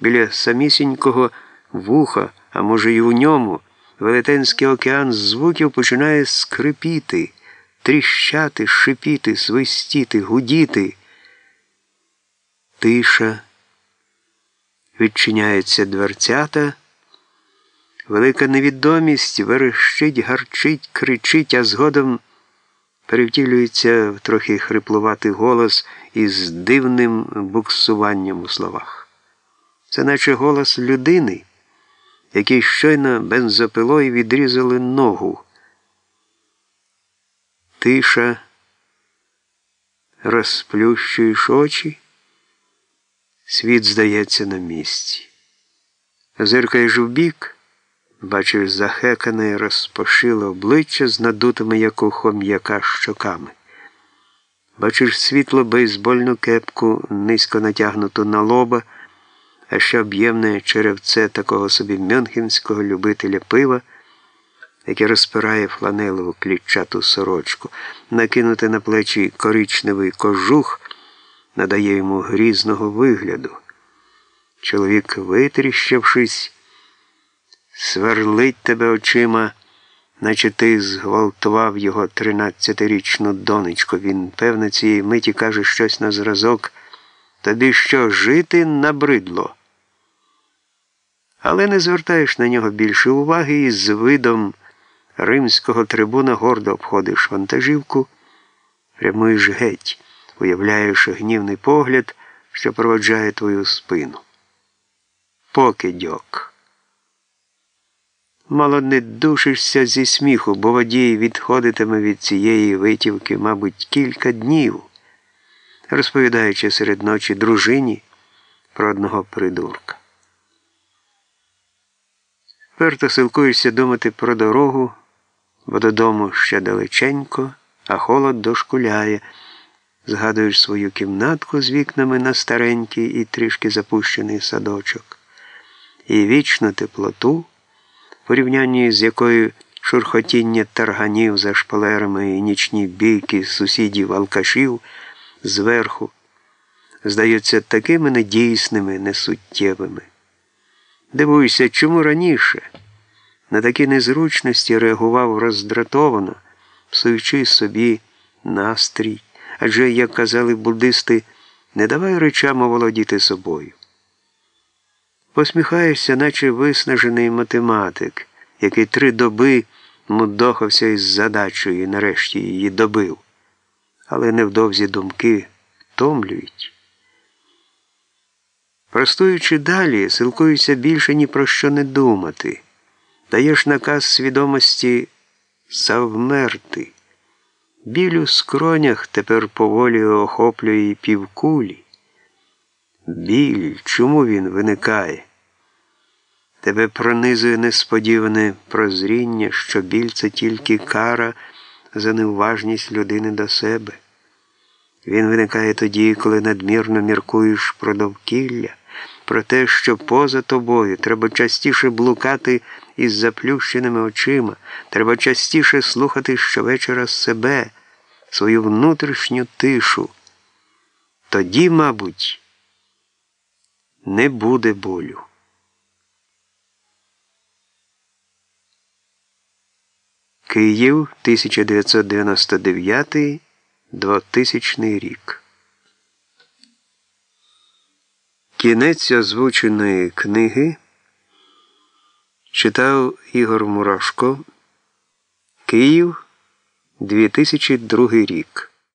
біля самісінького вуха, а може, і у ньому, велетенський океан звуків починає скрипіти, тріщати, шипіти, свистіти, гудіти. Тиша. Відчиняються дверцята. Велика невідомість верещить, гарчить, кричить, а згодом перевтілюється в трохи хриплуватий голос із дивним буксуванням у словах. Це наче голос людини, який щойно бензопилою відрізали ногу. Тиша, розплющуєш очі, світ здається на місці. Зиркаєш вбік, бачиш захекане розпошиле обличчя з надутими, як у хом'яка щоками. Бачиш світло бейсбольну кепку, низько натягнуту на лоба, а ще об'ємне черевце такого собі мюнхенського любителя пива, яке розпирає фланелову клітчату сорочку, накинути на плечі коричневий кожух, надає йому грізного вигляду. Чоловік, витріщившись, сверлить тебе очима, наче ти зґвалтував його тринадцятирічну донечку. Він, певно, цієї миті каже щось на зразок. Тобі що, жити набридло? Але не звертаєш на нього більше уваги і з видом римського трибуна гордо обходиш вантажівку, прямуєш геть, уявляєш гнівний погляд, що проводжає твою спину. Покидьок. Мало не душишся зі сміху, бо водій відходитиме від цієї витівки, мабуть, кілька днів, розповідаючи серед ночі дружині про одного придурка. Перто силкуєшся думати про дорогу, бо додому ще далеченько, а холод дошкуляє. Згадуєш свою кімнатку з вікнами на старенький і трішки запущений садочок, і вічну теплоту порівнянні з якою шурхотіння тарганів за шпалерами і нічні бійки сусідів алкашів зверху здаються такими недійсними, несуттєвими. Дивуюся, чому раніше на такі незручності реагував роздратовано, псуючи собі настрій, адже, як казали буддисти, не давай речам оволодіти собою. Посміхаєшся, наче виснажений математик, який три доби мудохався із задачею і нарешті її добив. Але невдовзі думки втомлюють. Простуючи далі, силкуюся більше ні про що не думати. Даєш наказ свідомості завмерти. Біль у скронях тепер поволі охоплює півкулі. Біль, чому він виникає? Тебе пронизує несподіване прозріння, що біль це тільки кара за неуважність людини до себе. Він виникає тоді, коли надмірно міркуєш про довкілля, про те, що поза тобою треба частіше блукати із заплющеними очима, треба частіше слухати щовечора себе, свою внутрішню тишу. Тоді, мабуть, не буде болю. Київ 1999 2000 рік. Кінець озвученої книги читав Ігор Мурашко. Київ 2002 рік.